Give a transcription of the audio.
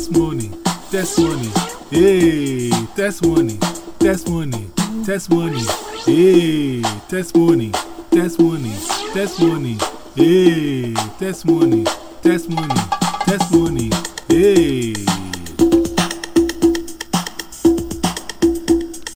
testimony, testimony, hey, testimony, testimony, testimony, hey, testimony, testimony, testimony, hey, testimony, testimony, testimony.